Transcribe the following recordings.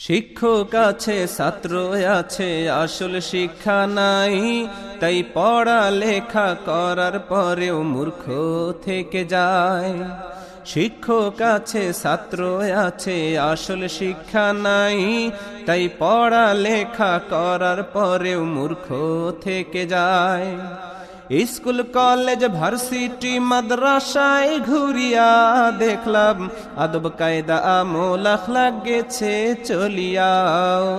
শিক্ষক আছে, ছাত্র আছে, আসল শিক্ষা নাই। তাই পড়া লেখা করার পরেও মূর্খ থেকে যায়। শিক্ষক আছে, ছাত্র আছে, আসল শিক্ষা নাই। তাই পড়া লেখা করার পরেও মূর্খ থেকে যায়। স্কুল, কলেজ, ভার্সিটি, মাদ্রাসায় ঘুরিয়া দেখলাম, আদব, কায়দা, আমল গেছে, চলিয়া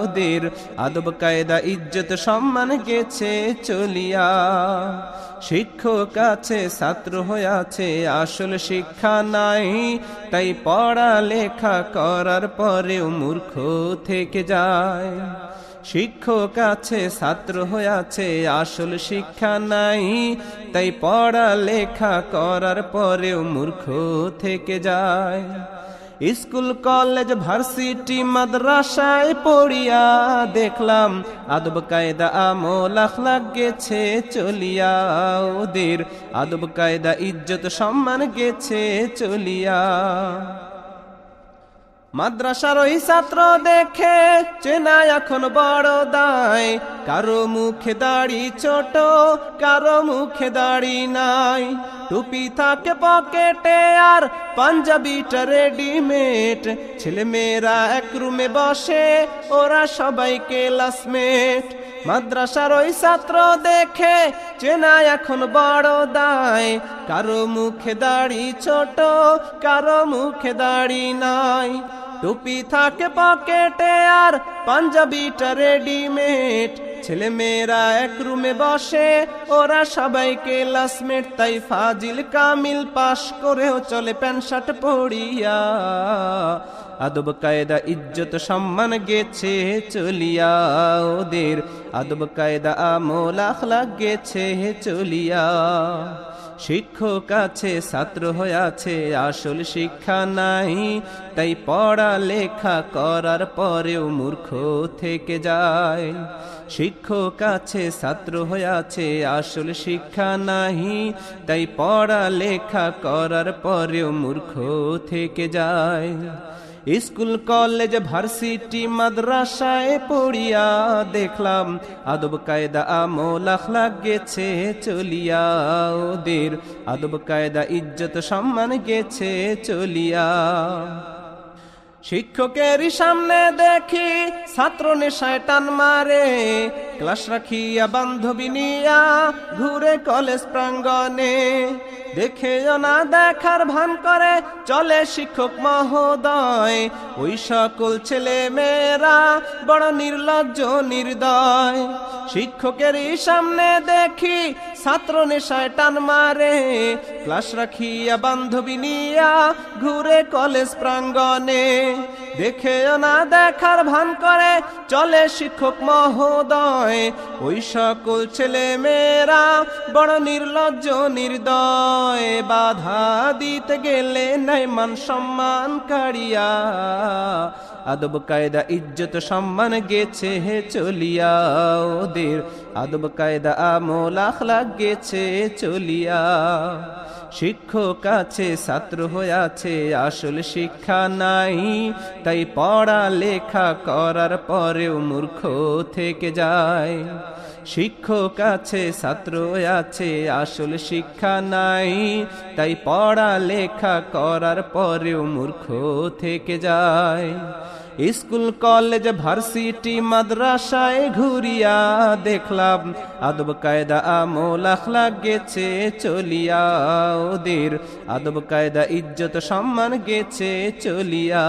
ওদের। আদব, কায়দা, ইজ্জত, সম্মান গেছে, চলিয়া। শিক্ষক আছে, ছাত্র হয়েছে আসল শিক্ষা নাই, তাই পড়া লেখা করার পরেও মূর্খ থেকে যায়। শিক্ষক আছে, ছাত্র হয়েছে আসল শিক্ষা নাই। তাই পড়া লেখা করার পরেও মূর্খ থেকে যায়। স্কুল, কলেজ, ভার্সিটি, মাদ্রাসায় পড়িয়া দেখলাম, আদব, কায়দা, আমল, আখলাক গেছে চলিয়া ওদের আদব, কায়দা, ইজ্জত, সম্মান গেছে, চলিয়া মাদ্রাসার ওই ছাত্র দেখে চেনা এখন বড় দায়। কারও মুখে দাড়ি ছোট, কারও মুখে দাড়ি নাই। টুপি থাকে পকেটে আর পাঞ্জাবিটা রেডিমেড। ছেলে মেয়েরা এক রুমে বসে, ওরা সবাই ক্লাসমেট মাদ্রাসার ওই ছাত্র দেখে চেনা এখন বড় দায়। কারও মুখে দাড়ি ছোট, কারও মুখে দাড়ি নাই। টুপি থাকে পকেটে আর পাঞ্জাবিটা রেডিমেড ছেলে মেয়েরা এক রুমে বসে, ওরা সবাই ক্লাসমেট তাই ফাজিল কামিল পাশ করেও চলে প্যান্ট শার্ট পড়িয়া আদব কায়দা, ইজ্জত, সম্মান গেছে চলিয়া ওদের। আদব কায়দা, আমল, আখলাক গেছে চলিয়া। শিক্ষক আছে, ছাত্র হয়েছে আসল শিক্ষা নাই। তাই পড়া লেখা করার পরেও মূর্খ থেকে যায়। শিক্ষক আছে, ছাত্র হয়েছে আসল শিক্ষা নাহি তাই পড়া লেখা করার পরেও মূর্খ থেকে যায়। স্কুল, কলেজ, ভার্সিটি, মাদ্রাসায় পড়িয়া দেখলাম, আদব কায়দা আমল আখলাক গেছে, চলিয়া ওদের। আদব কায়দা, ইজ্জত, সম্মান গেছে, চলিয়া। শিক্ষকের সামনে দেখি, ছাত্র নেশায় টান মারে ক্লাস রাখিয়া, বান্ধবী নিয়া ঘুরে কলেজ প্রাঙ্গনে দেখেও না দেখার ভান করে, চলে শিক্ষক মহোদয়। ওই সকল ছেলে মেয়েরা বড় নির্লজ্জ, নির্দয়। শিক্ষকের সামনে দেখি ছাত্র নেশায় টান মারে। ক্লাস রাখিয়া, বান্ধবী নিয়া ঘুরে কলেজ প্রাঙ্গনে দেখেও না দেখার ভান করে, চলে শিক্ষক মহোদয়। ওই সকল ছেলে মেয়েরা বড় নির্লজ্জ, নির্দয়। বাধা দিতে গেলে নাই মান সম্মান কাড়িয়া আদব কায়দা, ইজ্জত, সম্মান গেছে হে চলিয়া। ওদের আদব কায়দা, আমল আখলাক গেছে চলিয়া। শিক্ষক আছে, ছাত্র হয়েছে আসল শিক্ষা নাই। তাই পড়া লেখা করার পরেও মূর্খ থেকে যায়। শিক্ষক আছে, ছাত্র আছে, আসল শিক্ষা নাই। তাই পড়া লেখা করার পরেও মূর্খ থেকে যায়। স্কুল, কলেজ, ভার্সিটি, মাদ্রাসায় ঘুরিয়া দেখলাম, আদব, কায়দা, আমল আখলা গেছে, চলিয়া ওদের। আদব, কায়দা, ইজ্জত, সম্মান গেছে, চলিয়া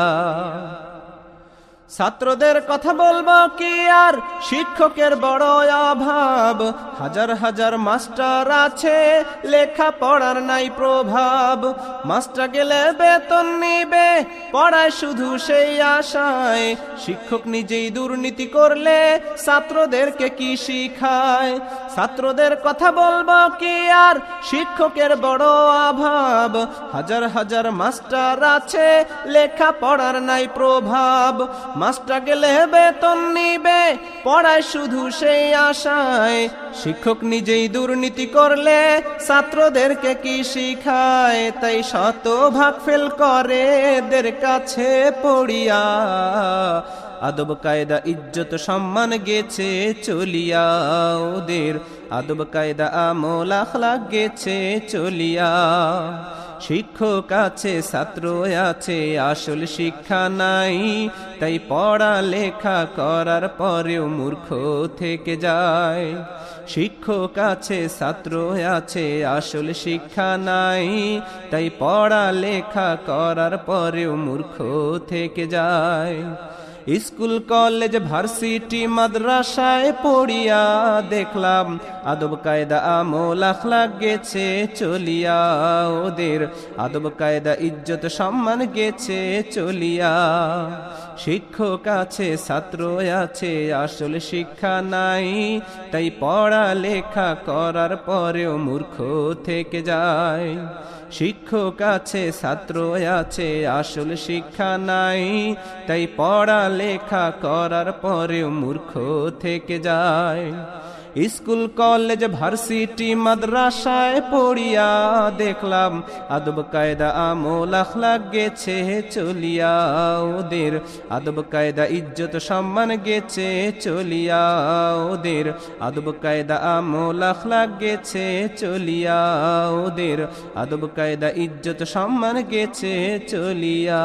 ছাত্রদের কথা বলব কি আর? শিক্ষকের বড় অভাব। হাজার হাজার মাস্টার আছে লেখা পড়ার নাই প্রভাব। মাস্টার গেলে বেতন নিবে, পড়ায় শুধু সেই আশায়। শিক্ষক নিজেই দুর্নীতি করলে ছাত্রদেরকে কি শিখায়? ছাত্রদের কথা বলব কি আর? শিক্ষকের বড় অভাব। হাজার হাজার মাস্টার আছে লেখা পড়ার নাই প্রভাব। মাস্টার গেলে বেতন নিবে, পড়ায় শুধু সেই আশায়। শিক্ষক নিজেই দুর্নীতি করলে, ছাত্রদেরকে কি শিখায়? তাই শত ভাগ ফেল করে এদের কাছে পড়িয়া। আদব, কায়দা, ইজ্জত, সম্মান গেছে চলিয়া। ওদের আদব, কায়দা, আমল আখলাক গেছে চলিয়া। শিক্ষক আছে, ছাত্র আছে, আসল শিক্ষা নাই। তাই পড়া লেখা করার পরেও মূর্খ থেকে যায়। শিক্ষক আছে, ছাত্র আছে, আসল শিক্ষা নাই। তাই পড়া লেখা করার পরেও মূর্খ থেকে যায়। স্কুল, কলেজ, ভার্সিটি, মাদ্রাসায় পড়িয়া দেখলাম, আদব কায়দা আমল আখলাক গেছে চলিয়া ওদের। আদব কায়দা, ইজ্জত, সম্মান গেছে চলিয়া। শিক্ষক আছে, ছাত্র আছে, আসলে শিক্ষা নাই, তাই পড়া লেখা করার পরেও মূর্খ থেকে যায়। শিক্ষক আছে, ছাত্র আছে, আসল শিক্ষা নাই। তাই পড়া লেখা করার পরেও মূর্খ থেকে যায়। স্কুল, কলেজ, ভার্সিটি, মাদ্রাসায় পড়িয়া দেখলাম, আদব, কায়দা, আমল, আখলাক গেছে চলিয়া ওদের। আদব, কায়দা, ইজ্জত, সম্মান গেছে চলিয়া ওদের। আদব, কায়দা, আমল, আখলাক গেছে চলিয়া ওদের। আদব, কায়দা, ইজ্জত, সম্মান গেছে চলিয়া